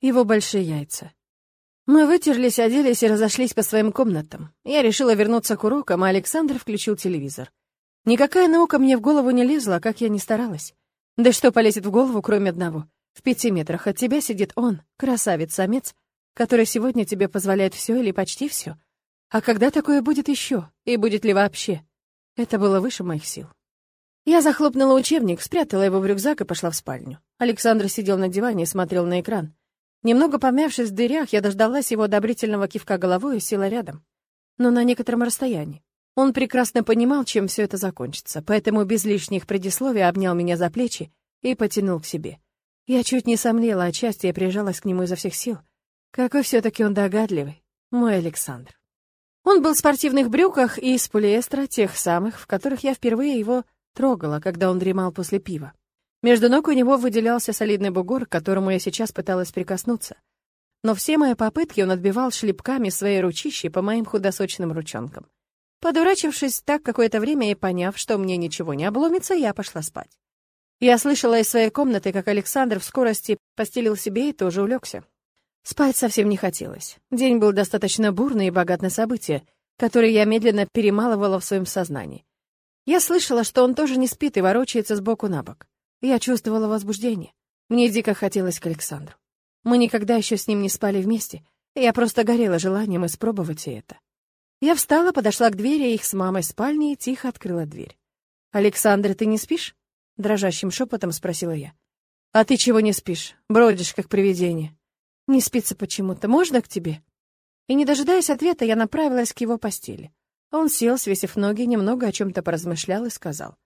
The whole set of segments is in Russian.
его большие яйца. Мы вытерлись, оделись и разошлись по своим комнатам. Я решила вернуться к урокам, а Александр включил телевизор. Никакая наука мне в голову не лезла, как я ни старалась. Да что полезет в голову, кроме одного? В пяти метрах от тебя сидит он, красавец-самец, который сегодня тебе позволяет все или почти все. А когда такое будет еще? И будет ли вообще? Это было выше моих сил. Я захлопнула учебник, спрятала его в рюкзак и пошла в спальню. Александр сидел на диване и смотрел на экран. Немного помявшись в дырях, я дождалась его одобрительного кивка головой и села рядом. Но на некотором расстоянии. Он прекрасно понимал, чем все это закончится, поэтому без лишних предисловий обнял меня за плечи и потянул к себе. Я чуть не сомлела от счастья и прижалась к нему изо всех сил. Какой все таки он догадливый, мой Александр. Он был в спортивных брюках и из полиэстера, тех самых, в которых я впервые его трогала, когда он дремал после пива. Между ног у него выделялся солидный бугор, к которому я сейчас пыталась прикоснуться. Но все мои попытки он отбивал шлепками своей ручищи по моим худосочным ручонкам. Подурачившись так какое-то время и поняв, что мне ничего не обломится, я пошла спать. Я слышала из своей комнаты, как Александр в скорости постелил себе и тоже улегся. Спать совсем не хотелось. День был достаточно бурный и богат на события, которые я медленно перемалывала в своем сознании. Я слышала, что он тоже не спит и ворочается с боку на бок. Я чувствовала возбуждение. Мне дико хотелось к Александру. Мы никогда еще с ним не спали вместе, я просто горела желанием испробовать и это. Я встала, подошла к двери их с мамой спальни и тихо открыла дверь. «Александр, ты не спишь?» — дрожащим шепотом спросила я. «А ты чего не спишь? Бродишь, как привидение». Не спится почему-то. Можно к тебе?» И, не дожидаясь ответа, я направилась к его постели. Он сел, свесив ноги, немного о чем-то поразмышлял и сказал.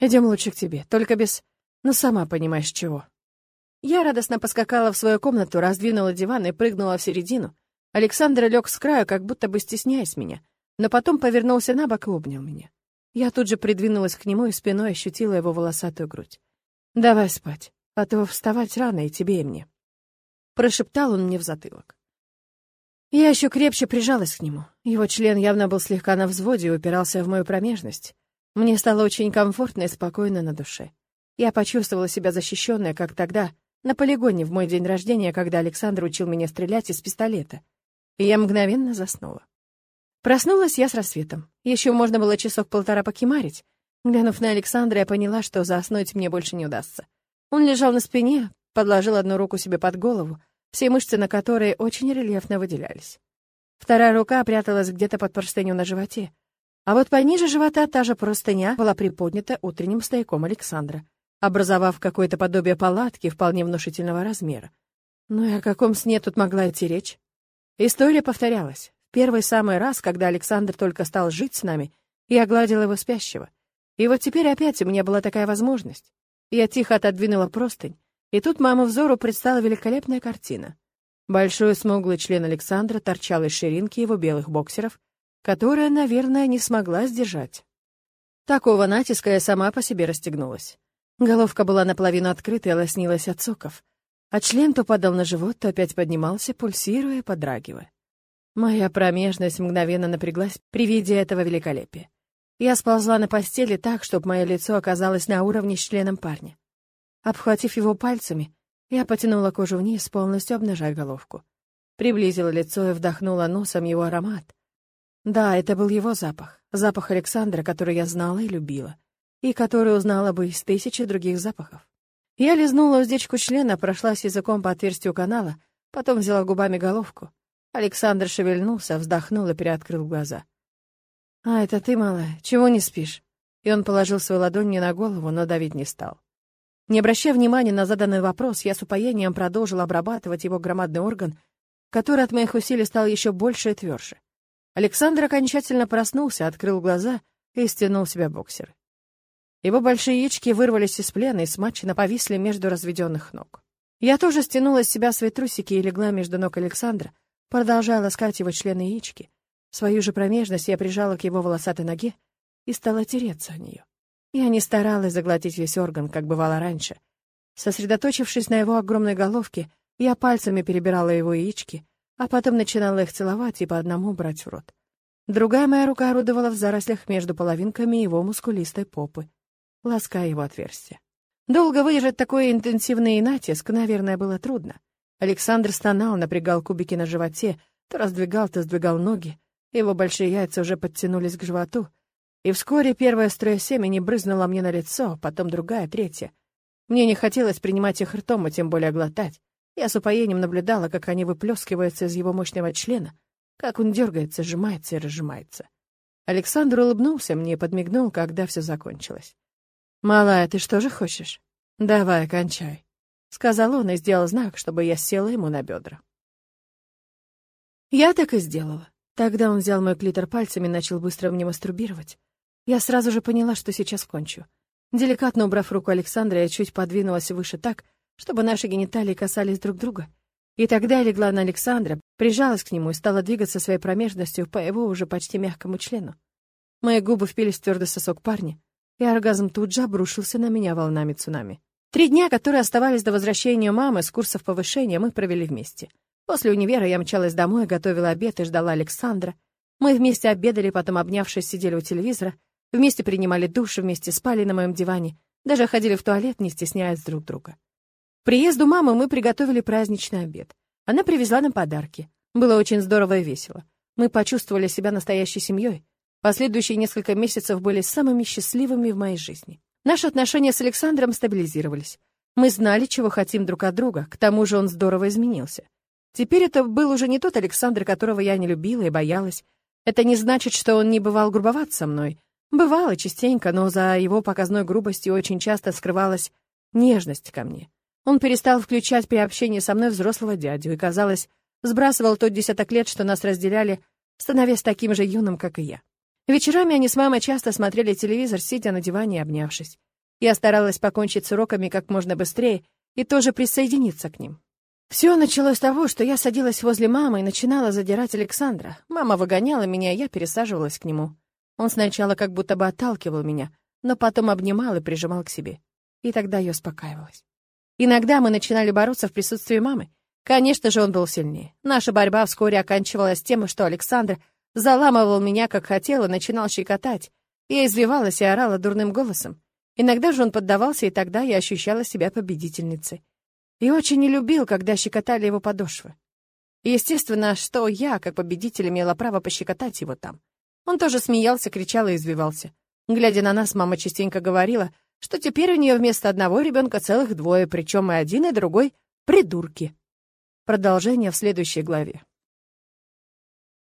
«Идем лучше к тебе, только без... Ну, сама понимаешь, чего». Я радостно поскакала в свою комнату, раздвинула диван и прыгнула в середину. Александр лег с краю, как будто бы стесняясь меня, но потом повернулся на бок и обнял меня. Я тут же придвинулась к нему и спиной ощутила его волосатую грудь. «Давай спать, а то вставать рано и тебе, и мне» прошептал он мне в затылок. Я еще крепче прижалась к нему. Его член явно был слегка на взводе и упирался в мою промежность. Мне стало очень комфортно и спокойно на душе. Я почувствовала себя защищенной, как тогда, на полигоне в мой день рождения, когда Александр учил меня стрелять из пистолета. И я мгновенно заснула. Проснулась я с рассветом. Еще можно было часок-полтора покемарить. Глянув на Александра, я поняла, что заснуть мне больше не удастся. Он лежал на спине, подложил одну руку себе под голову, все мышцы на которой очень рельефно выделялись. Вторая рука пряталась где-то под простыню на животе, а вот пониже живота та же простыня была приподнята утренним стояком Александра, образовав какое-то подобие палатки вполне внушительного размера. Ну и о каком сне тут могла идти речь? История повторялась. Первый самый раз, когда Александр только стал жить с нами, я гладила его спящего. И вот теперь опять у меня была такая возможность. Я тихо отодвинула простынь, и тут моему взору предстала великолепная картина. Большой смуглый член Александра торчал из ширинки его белых боксеров, которая, наверное, не смогла сдержать. Такого натиска я сама по себе расстегнулась. Головка была наполовину открыта и лоснилась от соков, а член то падал на живот, то опять поднимался, пульсируя подрагивая. Моя промежность мгновенно напряглась при виде этого великолепия. Я сползла на постели так, чтобы мое лицо оказалось на уровне с членом парня. Обхватив его пальцами, я потянула кожу вниз, полностью обнажая головку. Приблизила лицо и вдохнула носом его аромат. Да, это был его запах. Запах Александра, который я знала и любила. И который узнала бы из тысячи других запахов. Я лизнула уздечку члена, прошлась языком по отверстию канала, потом взяла губами головку. Александр шевельнулся, вздохнул и приоткрыл глаза. «А, это ты, малая, чего не спишь?» И он положил свою ладонь мне на голову, но давить не стал. Не обращая внимания на заданный вопрос, я с упоением продолжил обрабатывать его громадный орган, который от моих усилий стал еще больше и тверже. Александр окончательно проснулся, открыл глаза и стянул себя боксеры. Его большие яички вырвались из плена и смачно повисли между разведенных ног. Я тоже стянула с себя свои трусики и легла между ног Александра, продолжая ласкать его члены яички. Свою же промежность я прижала к его волосатой ноге и стала тереться о нее. Я не старалась заглотить весь орган, как бывало раньше. Сосредоточившись на его огромной головке, я пальцами перебирала его яички, а потом начинала их целовать и по одному брать в рот. Другая моя рука орудовала в зарослях между половинками его мускулистой попы, лаская его отверстие. Долго выдержать такой интенсивный натиск, наверное, было трудно. Александр стонал, напрягал кубики на животе, то раздвигал, то сдвигал ноги. Его большие яйца уже подтянулись к животу. И вскоре первая струя семени брызнула мне на лицо, потом другая, третья. Мне не хотелось принимать их ртом, а тем более глотать. Я с упоением наблюдала, как они выплескиваются из его мощного члена, как он дергается, сжимается и разжимается. Александр улыбнулся мне и подмигнул, когда все закончилось. «Малая, ты что же хочешь? Давай, кончай», — сказал он и сделал знак, чтобы я села ему на бедра. Я так и сделала. Тогда он взял мой клитор пальцами и начал быстро мне мастурбировать. Я сразу же поняла, что сейчас кончу. Деликатно убрав руку Александра, я чуть подвинулась выше так, чтобы наши гениталии касались друг друга. И тогда я легла на Александра, прижалась к нему и стала двигаться своей промежностью по его уже почти мягкому члену. Мои губы впились в твердый сосок парня, и оргазм тут же обрушился на меня волнами цунами. Три дня, которые оставались до возвращения мамы с курсов повышения, мы провели вместе. После универа я мчалась домой, готовила обед и ждала Александра. Мы вместе обедали, потом, обнявшись, сидели у телевизора, вместе принимали душ, вместе спали на моем диване, даже ходили в туалет, не стесняясь друг друга приезду мамы мы приготовили праздничный обед. Она привезла нам подарки. Было очень здорово и весело. Мы почувствовали себя настоящей семьей. Последующие несколько месяцев были самыми счастливыми в моей жизни. Наши отношения с Александром стабилизировались. Мы знали, чего хотим друг от друга, к тому же он здорово изменился. Теперь это был уже не тот Александр, которого я не любила и боялась. Это не значит, что он не бывал грубоват со мной. Бывало частенько, но за его показной грубостью очень часто скрывалась нежность ко мне. Он перестал включать при общении со мной взрослого дядю и, казалось, сбрасывал тот десяток лет, что нас разделяли, становясь таким же юным, как и я. Вечерами они с мамой часто смотрели телевизор, сидя на диване и обнявшись. Я старалась покончить с уроками как можно быстрее и тоже присоединиться к ним. Все началось с того, что я садилась возле мамы и начинала задирать Александра. Мама выгоняла меня, и я пересаживалась к нему. Он сначала как будто бы отталкивал меня, но потом обнимал и прижимал к себе. И тогда я успокаивалась. Иногда мы начинали бороться в присутствии мамы. Конечно же, он был сильнее. Наша борьба вскоре оканчивалась тем, что Александр заламывал меня, как хотел, и начинал щекотать. Я извивалась и орала дурным голосом. Иногда же он поддавался, и тогда я ощущала себя победительницей. И очень не любил, когда щекотали его подошвы. естественно, что я, как победитель, имела право пощекотать его там. Он тоже смеялся, кричал и извивался. Глядя на нас, мама частенько говорила — что теперь у нее вместо одного ребенка целых двое, причем и один, и другой — придурки. Продолжение в следующей главе.